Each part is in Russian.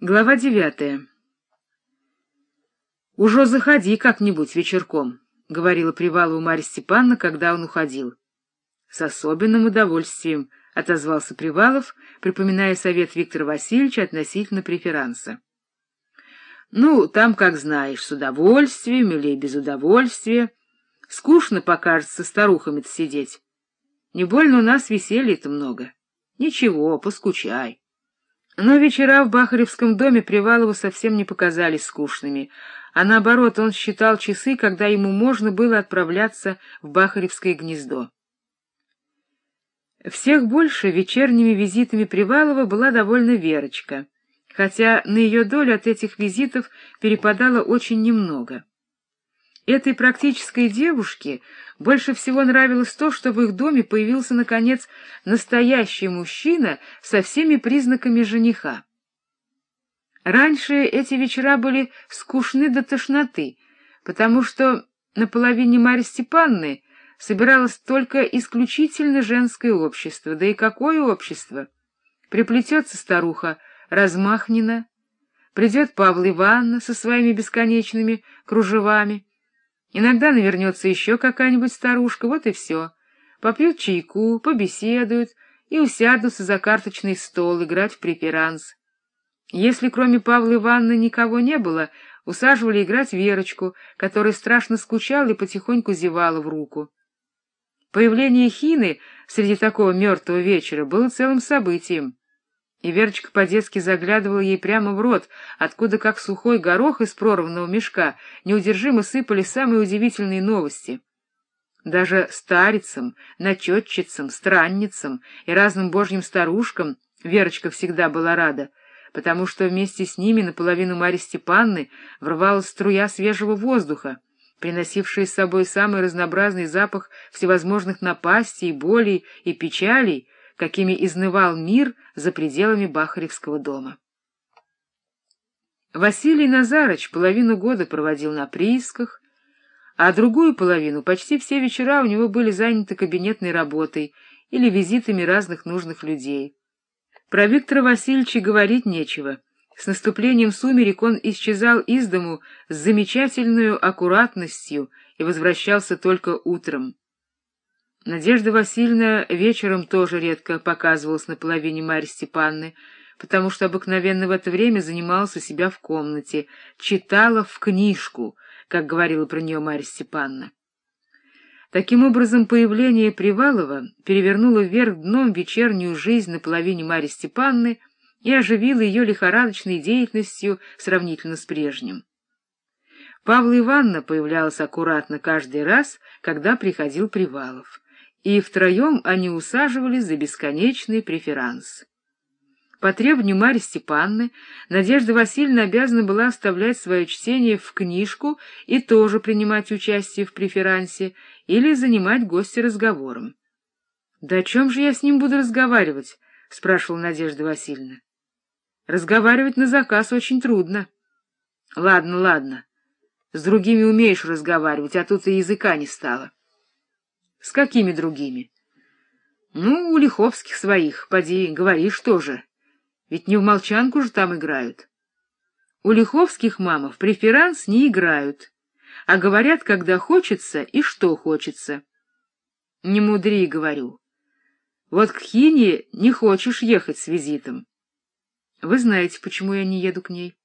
Глава девятая. «Уже заходи как-нибудь вечерком», — говорила Привалову Марья Степановна, когда он уходил. «С особенным удовольствием», — отозвался Привалов, припоминая совет Виктора Васильевича относительно преферанса. «Ну, там, как знаешь, с удовольствием или без удовольствия. Скучно покажется старухами-то сидеть. Не больно у нас веселья-то много. Ничего, поскучай». Но вечера в Бахаревском доме Привалову совсем не показались скучными, а наоборот, он считал часы, когда ему можно было отправляться в Бахаревское гнездо. Всех больше вечерними визитами Привалова была довольна Верочка, хотя на ее долю от этих визитов перепадало очень немного. Этой практической девушке больше всего нравилось то, что в их доме появился, наконец, настоящий мужчина со всеми признаками жениха. Раньше эти вечера были скучны до тошноты, потому что на половине Марьи Степанны собиралось только исключительно женское общество. Да и какое общество? Приплетется старуха Размахнина, придет Павла Ивановна со своими бесконечными кружевами, Иногда навернется еще какая-нибудь старушка, вот и все. Попьют чайку, побеседуют и усядутся за карточный стол играть в преферанс. Если кроме Павла Ивановны никого не было, усаживали играть Верочку, которая страшно скучала и потихоньку зевала в руку. Появление Хины среди такого мертвого вечера было целым событием. И Верочка по-детски заглядывала ей прямо в рот, откуда, как сухой горох из прорванного мешка, неудержимо сыпали самые удивительные новости. Даже старицам, начетчицам, странницам и разным божьим старушкам Верочка всегда была рада, потому что вместе с ними наполовину Марьи Степанны врывалась струя свежего воздуха, приносившая с собой самый разнообразный запах всевозможных напастей, болей и печалей, какими изнывал мир за пределами Бахаревского дома. Василий Назарыч половину года проводил на приисках, а другую половину почти все вечера у него были заняты кабинетной работой или визитами разных нужных людей. Про Виктора Васильевича говорить нечего. С наступлением сумерек он исчезал из дому с замечательной аккуратностью и возвращался только утром. Надежда Васильевна вечером тоже редко показывалась на половине Марьи Степанны, потому что обыкновенно в это время занималась у себя в комнате, читала в книжку, как говорила про нее Марья Степанна. Таким образом, появление Привалова перевернуло вверх дном вечернюю жизнь на половине Марьи Степанны и оживило ее лихорадочной деятельностью сравнительно с прежним. Павла Ивановна появлялась аккуратно каждый раз, когда приходил Привалов и втроем они усаживались за бесконечный преферанс. По требованию Марьи Степанны Надежда Васильевна обязана была оставлять свое чтение в книжку и тоже принимать участие в преферансе или занимать гостя разговором. — Да о чем же я с ним буду разговаривать? — спрашивала Надежда Васильевна. — Разговаривать на заказ очень трудно. — Ладно, ладно. С другими умеешь разговаривать, а тут и языка не стало. — С какими другими? — Ну, у лиховских своих, поди, говоришь тоже. Ведь не в молчанку же там играют. У лиховских мамов преферанс не играют, а говорят, когда хочется и что хочется. Не мудри, говорю. Вот к Хине не хочешь ехать с визитом. Вы знаете, почему я не еду к ней.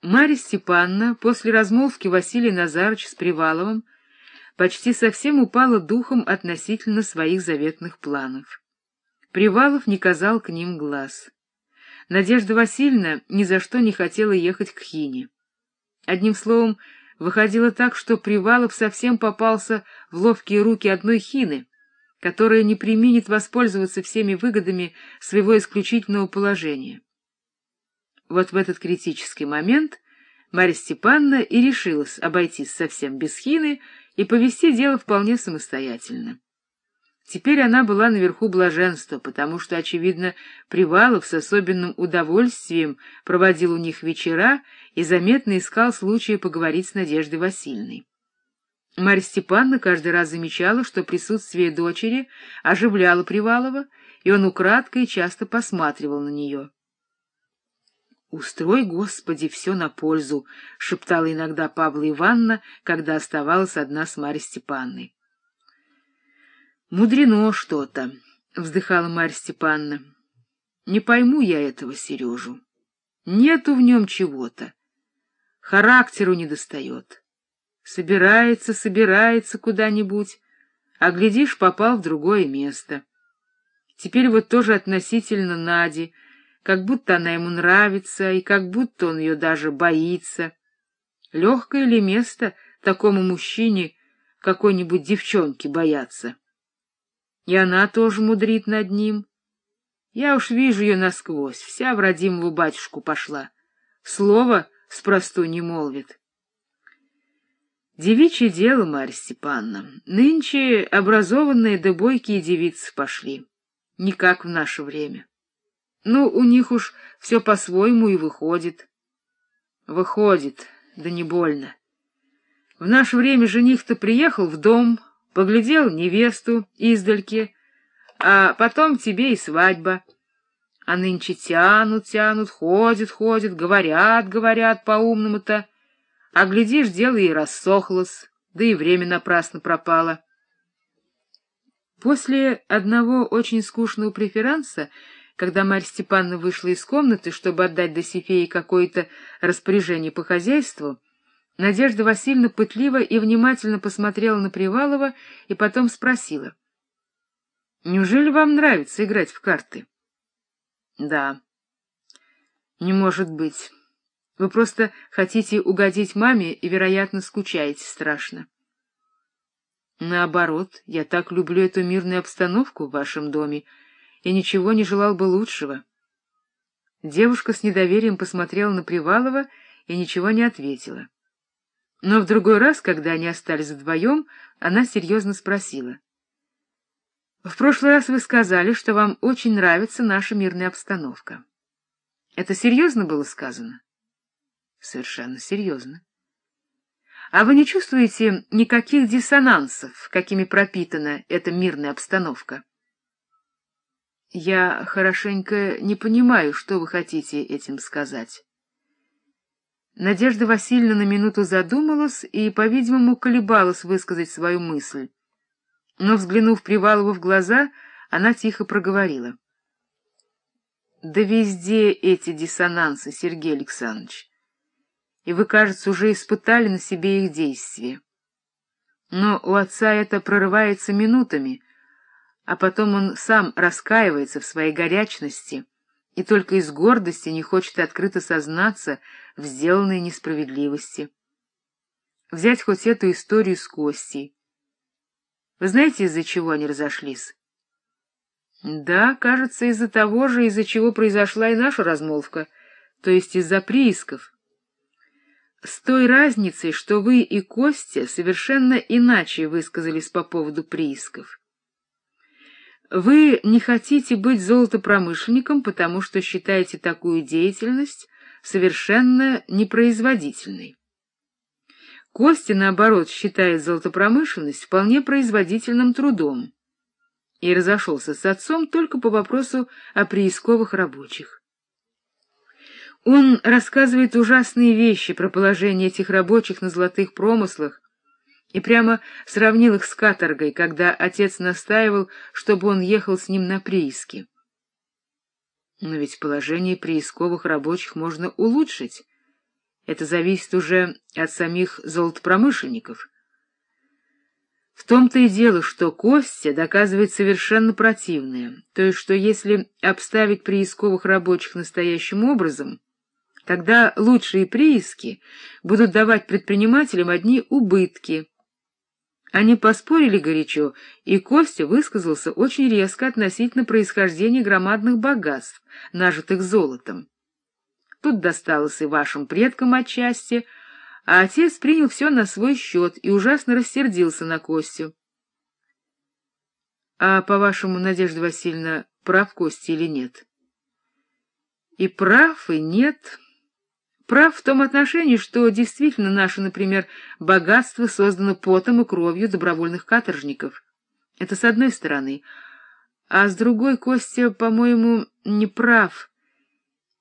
Марья Степановна после размолвки Василия Назарыча с Приваловым почти совсем упала духом относительно своих заветных планов. Привалов не казал к ним глаз. Надежда Васильевна ни за что не хотела ехать к Хине. Одним словом, выходило так, что Привалов совсем попался в ловкие руки одной Хины, которая не применит воспользоваться всеми выгодами своего исключительного положения. Вот в этот критический момент Марья Степановна и решилась обойтись совсем без Хины и повести дело вполне самостоятельно. Теперь она была наверху блаженства, потому что, очевидно, Привалов с особенным удовольствием проводил у них вечера и заметно искал случая поговорить с Надеждой Васильевной. Марья Степановна каждый раз замечала, что присутствие дочери оживляло Привалова, и он украдкой часто посматривал на нее. «Устрой, Господи, все на пользу», — шептала иногда Павла Ивановна, когда оставалась одна с Марьей Степанной. «Мудрено что-то», — вздыхала Марья Степановна. «Не пойму я этого Сережу. Нету в нем чего-то. Характеру не достает. Собирается, собирается куда-нибудь, а, глядишь, попал в другое место. Теперь вот тоже относительно Нади — как будто она ему нравится и как будто он ее даже боится. Легкое ли место такому мужчине какой-нибудь девчонке бояться? И она тоже мудрит над ним. Я уж вижу ее насквозь, вся в родимого батюшку пошла. Слово спросту не молвит. Девичье дело, Марья Степановна. Нынче образованные да бойкие девицы пошли. Не как в наше время. Ну, у них уж все по-своему и выходит. Выходит, да не больно. В наше время жених-то приехал в дом, поглядел невесту издальки, а потом тебе и свадьба. А нынче тянут, тянут, ходят, ходят, говорят, говорят по-умному-то. А глядишь, дело и рассохлось, да и время напрасно пропало. После одного очень скучного преферанса когда Марья Степановна вышла из комнаты, чтобы отдать Досифее какое-то распоряжение по хозяйству, Надежда Васильевна пытливо и внимательно посмотрела на Привалова и потом спросила. — Неужели вам нравится играть в карты? — Да. — Не может быть. Вы просто хотите угодить маме и, вероятно, скучаете страшно. — Наоборот, я так люблю эту мирную обстановку в вашем доме, — и ничего не желал бы лучшего. Девушка с недоверием посмотрела на Привалова и ничего не ответила. Но в другой раз, когда они остались вдвоем, она серьезно спросила. — В прошлый раз вы сказали, что вам очень нравится наша мирная обстановка. Это серьезно было сказано? — Совершенно серьезно. — А вы не чувствуете никаких диссонансов, какими пропитана эта мирная обстановка? — я хорошенько не понимаю, что вы хотите этим сказать. Надежда Васильевна на минуту задумалась и, по-видимому, колебалась высказать свою мысль. Но, взглянув Привалову в глаза, она тихо проговорила. — Да везде эти диссонансы, Сергей Александрович. И вы, кажется, уже испытали на себе их действие. Но у отца это прорывается минутами — а потом он сам раскаивается в своей горячности и только из гордости не хочет открыто сознаться в сделанной несправедливости. Взять хоть эту историю с Костей. Вы знаете, из-за чего они разошлись? Да, кажется, из-за того же, из-за чего произошла и наша размолвка, то есть из-за приисков. С той разницей, что вы и Костя совершенно иначе высказались по поводу приисков. Вы не хотите быть золотопромышленником, потому что считаете такую деятельность совершенно непроизводительной. Костя, наоборот, считает золотопромышленность вполне производительным трудом и разошелся с отцом только по вопросу о приисковых рабочих. Он рассказывает ужасные вещи про положение этих рабочих на золотых промыслах и прямо сравнил их с каторгой, когда отец настаивал, чтобы он ехал с ним на прииски. Но ведь положение приисковых рабочих можно улучшить. Это зависит уже от самих золотопромышленников. В том-то и дело, что Костя доказывает совершенно противное, то есть, что если обставить приисковых рабочих настоящим образом, тогда лучшие прииски будут давать предпринимателям одни убытки, они поспорили горячо, и Костя высказался очень резко относительно происхождения громадных богатств, нажитых золотом. Тут досталось и вашим предкам отчасти, а отец принял все на свой счет и ужасно рассердился на Костю. — А, по-вашему, Надежда Васильевна, прав Костя или нет? — И прав, и нет, прав в том отношении, что действительно наше, например, богатство создано потом и кровью добровольных каторжников. Это с одной стороны. А с другой Костя, по-моему, не прав.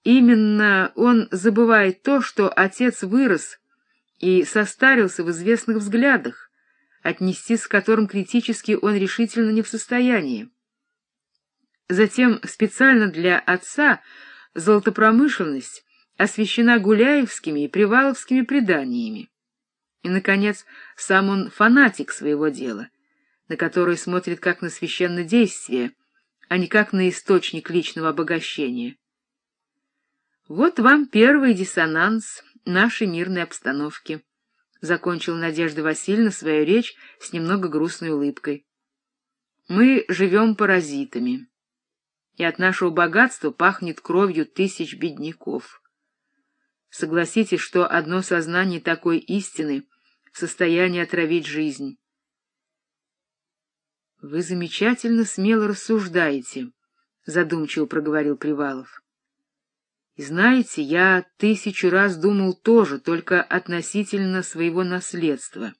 Именно он забывает то, что отец вырос и состарился в известных взглядах, отнестись к которым критически он решительно не в состоянии. Затем специально для отца золотопромышленность освещена гуляевскими и приваловскими преданиями. И, наконец, сам он фанатик своего дела, на который смотрит как на священное действие, а не как на источник личного обогащения. Вот вам первый диссонанс нашей мирной обстановки. Закончил Надежда Васильевна свою речь с немного грустной улыбкой. Мы живем паразитами, и от нашего богатства пахнет кровью тысяч бедняков. Согласитесь, что одно сознание такой истины в состоянии отравить жизнь. — Вы замечательно смело рассуждаете, — задумчиво проговорил Привалов. — И знаете, я тысячу раз думал тоже, только относительно своего наследства.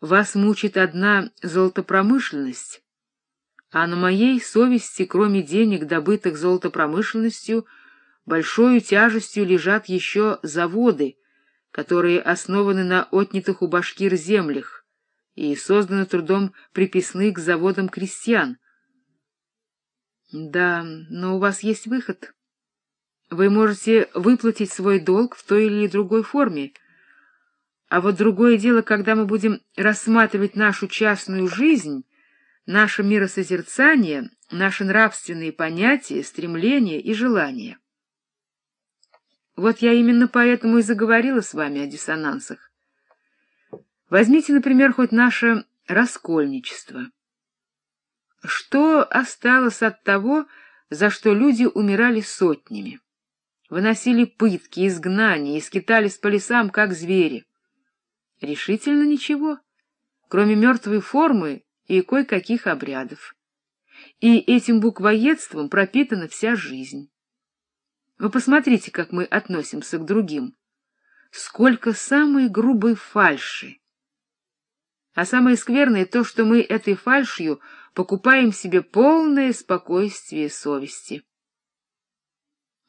Вас мучит одна золотопромышленность, а на моей совести, кроме денег, добытых золотопромышленностью, большой тяжестью лежат еще заводы, которые основаны на отнятых у башкир землях и созданы трудом приписных к заводам крестьян. Да, но у вас есть выход. Вы можете выплатить свой долг в той или другой форме. А вот другое дело, когда мы будем рассматривать нашу частную жизнь, наше миросозерцание, наши нравственные понятия, стремления и желания. Вот я именно поэтому и заговорила с вами о диссонансах. Возьмите, например, хоть наше раскольничество. Что осталось от того, за что люди умирали сотнями? Выносили пытки, изгнания и скитались по лесам, как звери. Решительно ничего, кроме мертвой формы и кое-каких обрядов. И этим буквоедством пропитана вся жизнь. Вы посмотрите, как мы относимся к другим. Сколько самой грубой фальши. А самое скверное то, что мы этой фальшью покупаем себе полное спокойствие совести.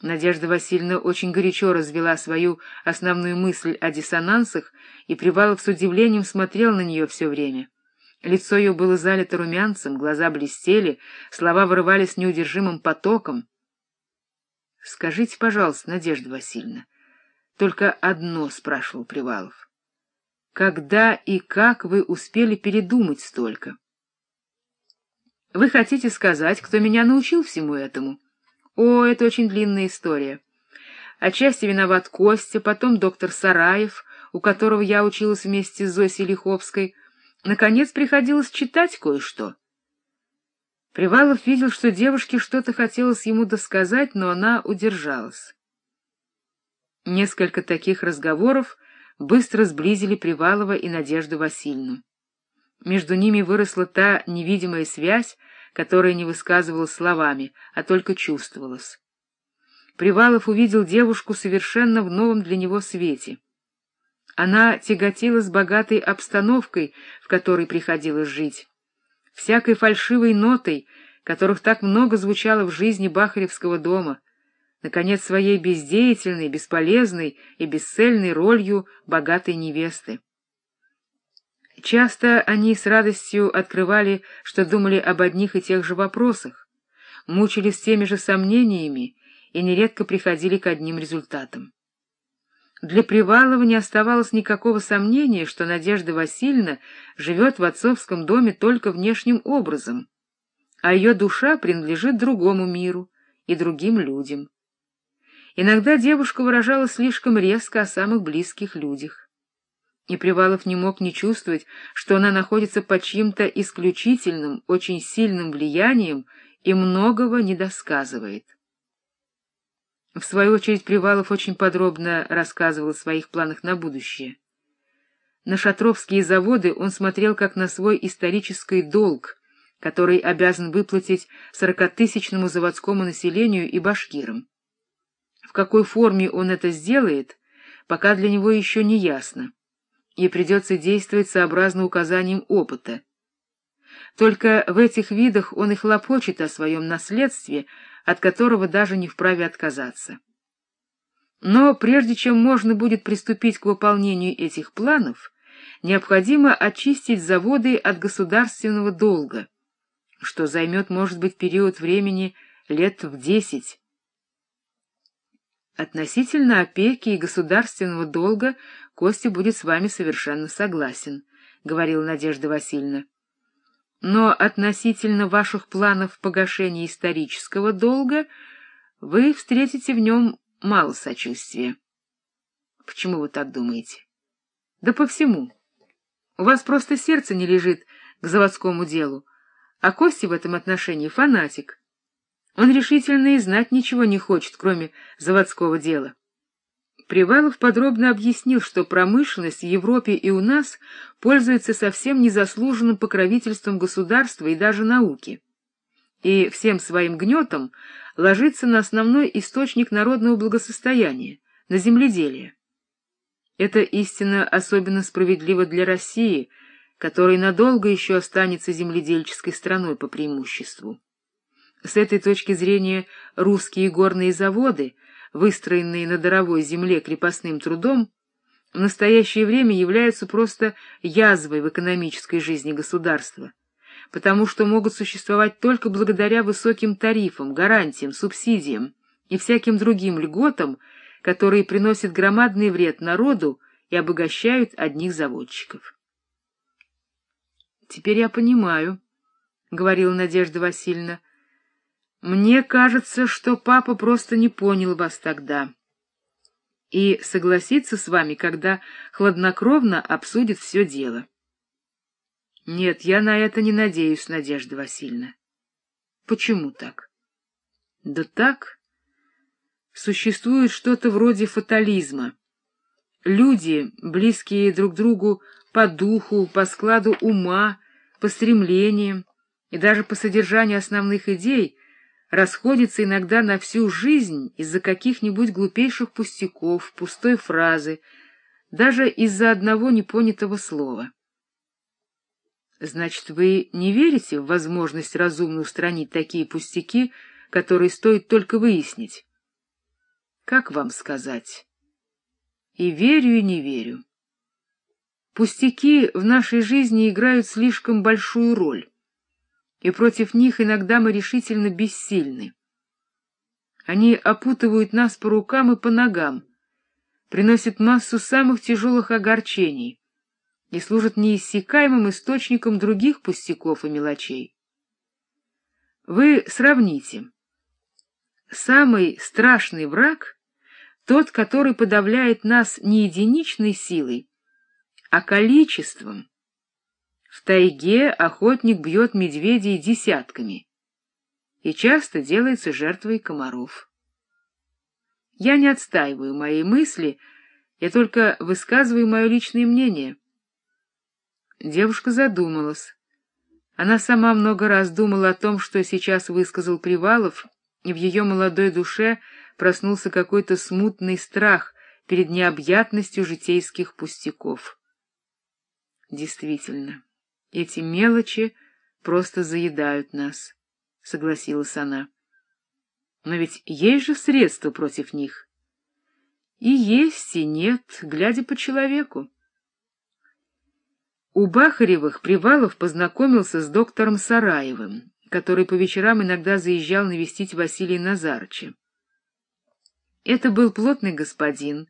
Надежда Васильевна очень горячо развела свою основную мысль о диссонансах, и Привалов с удивлением смотрел на нее все время. Лицо ее было залито румянцем, глаза блестели, слова вырывались неудержимым потоком. — Скажите, пожалуйста, Надежда Васильевна, только одно спрашивал Привалов. Когда и как вы успели передумать столько? — Вы хотите сказать, кто меня научил всему этому? О, это очень длинная история. Отчасти виноват Костя, потом доктор Сараев, у которого я училась вместе с Зосей Лиховской. Наконец приходилось читать кое-что. Привалов видел, что девушке что-то хотелось ему досказать, но она удержалась. Несколько таких разговоров быстро сблизили Привалова и Надежду Васильевну. Между ними выросла та невидимая связь, которая не высказывалась словами, а только чувствовалась. Привалов увидел девушку совершенно в новом для него свете. Она тяготилась богатой обстановкой, в которой приходилось жить всякой фальшивой нотой, которых так много звучало в жизни Бахаревского дома, наконец, своей бездеятельной, бесполезной и бесцельной ролью богатой невесты. Часто они с радостью открывали, что думали об одних и тех же вопросах, мучились теми же сомнениями и нередко приходили к одним результатам. Для Привалова не оставалось никакого сомнения, что Надежда Васильевна живет в отцовском доме только внешним образом, а ее душа принадлежит другому миру и другим людям. Иногда девушка выражала слишком резко о самых близких людях. И Привалов не мог не чувствовать, что она находится под чьим-то исключительным, очень сильным влиянием и многого не досказывает. В свою очередь Привалов очень подробно рассказывал о своих планах на будущее. На шатровские заводы он смотрел как на свой исторический долг, который обязан выплатить сорокатысячному заводскому населению и башкирам. В какой форме он это сделает, пока для него еще не ясно, и придется действовать сообразно указаниям опыта. Только в этих видах он и хлопочет о своем наследстве, от которого даже не вправе отказаться. Но прежде чем можно будет приступить к выполнению этих планов, необходимо очистить заводы от государственного долга, что займет, может быть, период времени лет в десять. Относительно опеки и государственного долга Костя будет с вами совершенно согласен, — говорила Надежда Васильевна. Но относительно ваших планов погашения исторического долга вы встретите в нем мало сочувствия. Почему вы так думаете? Да по всему. У вас просто сердце не лежит к заводскому делу, а Костя в этом отношении фанатик. Он решительно и знать ничего не хочет, кроме заводского дела. Привалов подробно объяснил, что промышленность в Европе и у нас пользуется совсем незаслуженным покровительством государства и даже науки, и всем своим гнетом ложится на основной источник народного благосостояния, на земледелие. Эта истина особенно справедлива для России, которая надолго еще останется земледельческой страной по преимуществу. С этой точки зрения русские горные заводы, выстроенные на даровой земле крепостным трудом, в настоящее время являются просто язвой в экономической жизни государства, потому что могут существовать только благодаря высоким тарифам, гарантиям, субсидиям и всяким другим льготам, которые приносят громадный вред народу и обогащают одних заводчиков. «Теперь я понимаю», — говорила Надежда Васильевна, — «мне кажется, что папа просто не понял вас тогда» и согласится с вами, когда хладнокровно обсудит все дело. Нет, я на это не надеюсь, Надежда Васильевна. Почему так? Да так. Существует что-то вроде фатализма. Люди, близкие друг другу по духу, по складу ума, по стремлениям и даже по содержанию основных идей, расходятся иногда на всю жизнь из-за каких-нибудь глупейших пустяков, пустой фразы, даже из-за одного непонятого слова. Значит, вы не верите в возможность разумно устранить такие пустяки, которые стоит только выяснить? Как вам сказать? И верю, и не верю. Пустяки в нашей жизни играют слишком большую роль, и против них иногда мы решительно бессильны. Они опутывают нас по рукам и по ногам, приносят массу самых тяжелых огорчений, и служат неиссякаемым источником других пустяков и мелочей. Вы сравните. Самый страшный враг — тот, который подавляет нас не единичной силой, а количеством. В тайге охотник бьет медведей десятками и часто делается жертвой комаров. Я не отстаиваю моей мысли, я только высказываю мое личное мнение — Девушка задумалась. Она сама много раз думала о том, что сейчас высказал Привалов, и в ее молодой душе проснулся какой-то смутный страх перед необъятностью житейских пустяков. Действительно, эти мелочи просто заедают нас, — согласилась она. Но ведь есть же средства против них. И есть, и нет, глядя по человеку. У Бахаревых Привалов познакомился с доктором Сараевым, который по вечерам иногда заезжал навестить Василия Назарыча. Это был плотный господин,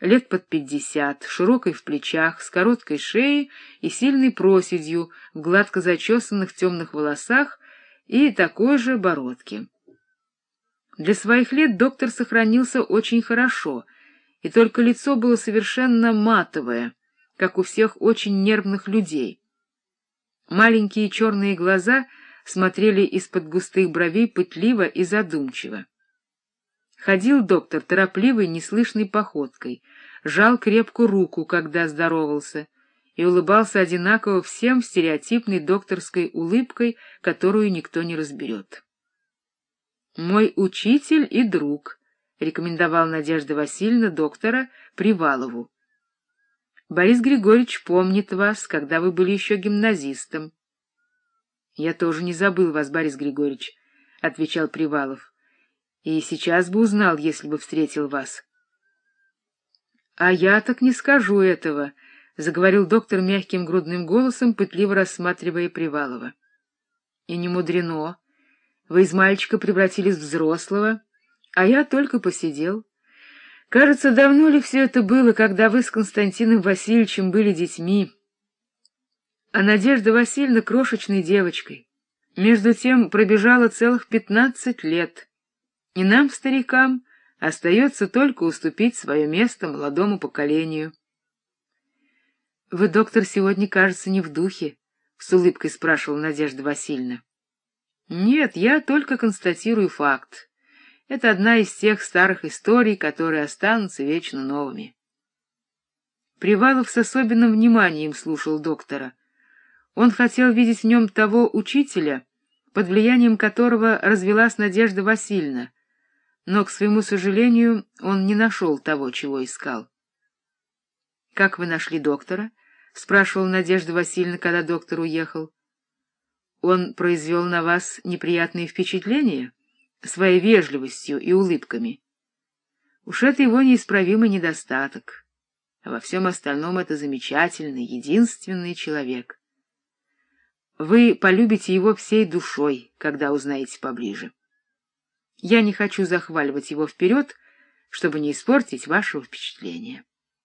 лет под пятьдесят, широкой в плечах, с короткой шеей и сильной проседью в гладко зачесанных темных волосах и такой же бородке. Для своих лет доктор сохранился очень хорошо, и только лицо было совершенно матовое, как у всех очень нервных людей. Маленькие черные глаза смотрели из-под густых бровей пытливо и задумчиво. Ходил доктор торопливой, неслышной походкой, жал крепкую руку, когда здоровался, и улыбался одинаково всем стереотипной докторской улыбкой, которую никто не разберет. «Мой учитель и друг», — рекомендовал Надежда Васильевна доктора Привалову, Борис Григорьевич помнит вас, когда вы были еще гимназистом. — Я тоже не забыл вас, Борис Григорьевич, — отвечал Привалов. — И сейчас бы узнал, если бы встретил вас. — А я так не скажу этого, — заговорил доктор мягким грудным голосом, пытливо рассматривая Привалова. — И не мудрено. Вы из мальчика превратились в взрослого, а я только посидел. Кажется, давно ли все это было, когда вы с Константином Васильевичем были детьми, а Надежда Васильевна крошечной девочкой. Между тем пробежало целых пятнадцать лет, и нам, старикам, остается только уступить свое место молодому поколению. — Вы, доктор, сегодня, кажется, не в духе, — с улыбкой спрашивала Надежда Васильевна. — Нет, я только констатирую факт. Это одна из тех старых историй, которые останутся вечно новыми. Привалов с особенным вниманием слушал доктора — он хотел видеть в нем того учителя, под влиянием которого развелась Надежда Васильевна, но, к своему сожалению, он не нашел того, чего искал. — Как вы нашли доктора? — спрашивала Надежда Васильевна, когда доктор уехал. — Он произвел на вас неприятные впечатления своей вежливостью и улыбками. Уж это его неисправимый недостаток. А во всем остальном это замечательный, единственный человек. Вы полюбите его всей душой, когда узнаете поближе. Я не хочу захваливать его вперед, чтобы не испортить вашего впечатления.